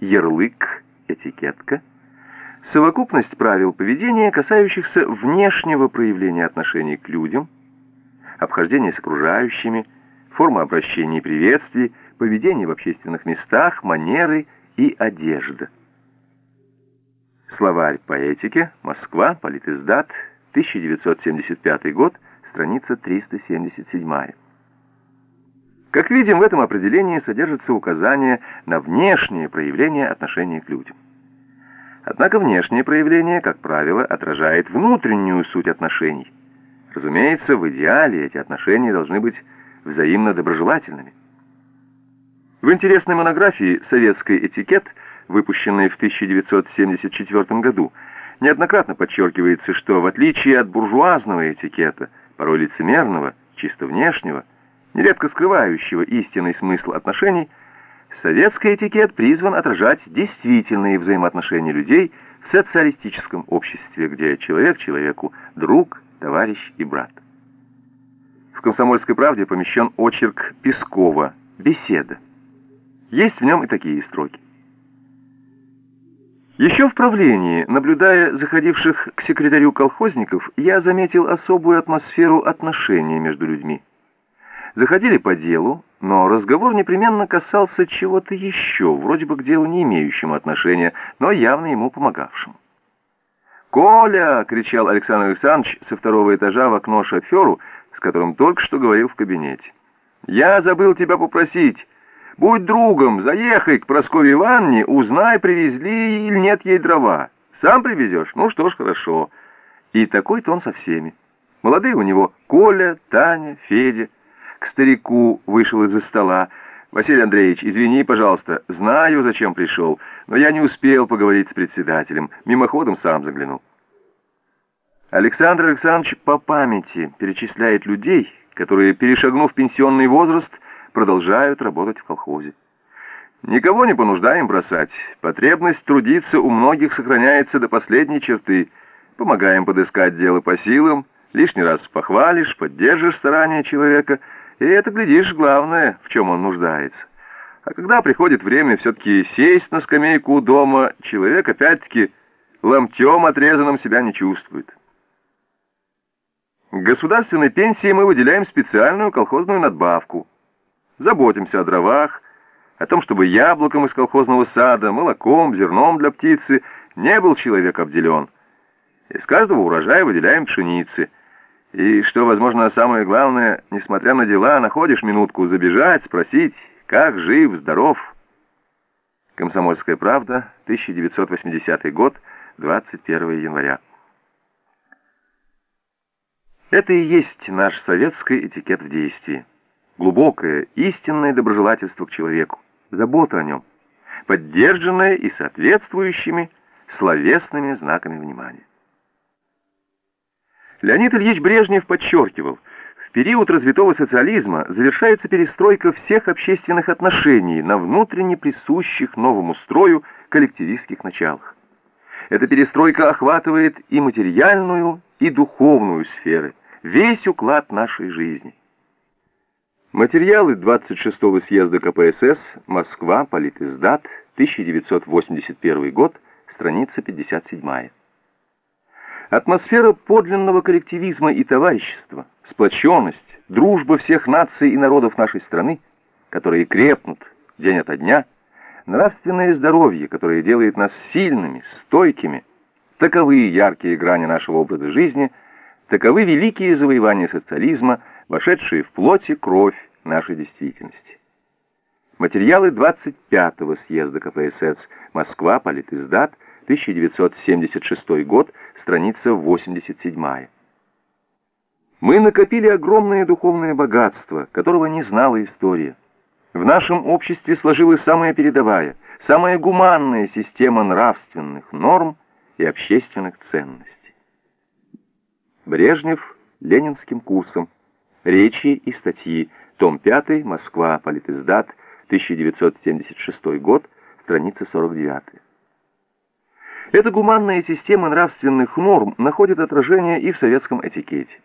ярлык, этикетка, совокупность правил поведения, касающихся внешнего проявления отношений к людям, обхождения с окружающими, форма обращения и приветствий, поведение в общественных местах, манеры и одежда. Словарь по этике, Москва, Политиздат, 1975 год, страница 377. Как видим, в этом определении содержится указание на внешнее проявление отношения к людям. Однако внешнее проявление, как правило, отражает внутреннюю суть отношений. Разумеется, в идеале эти отношения должны быть взаимно доброжелательными. В интересной монографии «Советский этикет», выпущенной в 1974 году, неоднократно подчеркивается, что в отличие от буржуазного этикета, порой лицемерного, чисто внешнего, нередко скрывающего истинный смысл отношений, советский этикет призван отражать действительные взаимоотношения людей в социалистическом обществе, где человек человеку друг, товарищ и брат. В «Комсомольской правде» помещен очерк Пескова «Беседа». Есть в нем и такие строки. Еще в правлении, наблюдая заходивших к секретарю колхозников, я заметил особую атмосферу отношений между людьми. Заходили по делу, но разговор непременно касался чего-то еще, вроде бы к делу не имеющему отношения, но явно ему помогавшему. «Коля!» — кричал Александр Александрович со второго этажа в окно шоферу, с которым только что говорил в кабинете. «Я забыл тебя попросить. Будь другом, заехай к Прасковье Ивановне, узнай, привезли или нет ей дрова. Сам привезешь? Ну что ж, хорошо». И такой-то он со всеми. Молодые у него Коля, Таня, Федя к старику вышел из-за стола. «Василий Андреевич, извини, пожалуйста, знаю, зачем пришел, но я не успел поговорить с председателем, мимоходом сам заглянул». Александр Александрович по памяти перечисляет людей, которые, перешагнув пенсионный возраст, продолжают работать в колхозе. Никого не понуждаем бросать. Потребность трудиться у многих сохраняется до последней черты. Помогаем подыскать дело по силам, лишний раз похвалишь, поддержишь старания человека — и это, глядишь, главное, в чем он нуждается. А когда приходит время все-таки сесть на скамейку у дома, человек опять-таки ломтем отрезанным себя не чувствует. К государственной пенсии мы выделяем специальную колхозную надбавку. Заботимся о дровах, о том, чтобы яблоком из колхозного сада, молоком, зерном для птицы не был человек обделен. Из каждого урожая выделяем пшеницы – и, что, возможно, самое главное, несмотря на дела, находишь минутку забежать, спросить, как жив, здоров. Комсомольская правда, 1980 год, 21 января. Это и есть наш советский этикет в действии. Глубокое, истинное доброжелательство к человеку, забота о нем, поддержанное и соответствующими словесными знаками внимания. Леонид Ильич Брежнев подчеркивал, в период развитого социализма завершается перестройка всех общественных отношений на внутренне присущих новому строю коллективистских началах. Эта перестройка охватывает и материальную, и духовную сферы, весь уклад нашей жизни. Материалы 26-го съезда КПСС, Москва, Политиздат, 1981 год, страница 57. Атмосфера подлинного коллективизма и товарищества, сплоченность, дружба всех наций и народов нашей страны, которые крепнут день ото дня, нравственное здоровье, которое делает нас сильными, стойкими, таковы яркие грани нашего образа жизни, таковы великие завоевания социализма, вошедшие в плоть и кровь нашей действительности. Материалы 25-го съезда КПСС «Москва. Политиздат. 1976 год», страница 87. Мы накопили огромное духовное богатство, которого не знала история. В нашем обществе сложилась самая передовая, самая гуманная система нравственных норм и общественных ценностей. Брежнев ленинским курсом. Речи и статьи. Том 5. Москва. Политиздат. 1976 год. Страница 49. Эта гуманная система нравственных норм находит отражение и в советском этикете.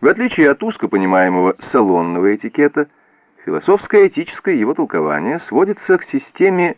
В отличие от узко понимаемого салонного этикета, философское этическое его толкование сводится к системе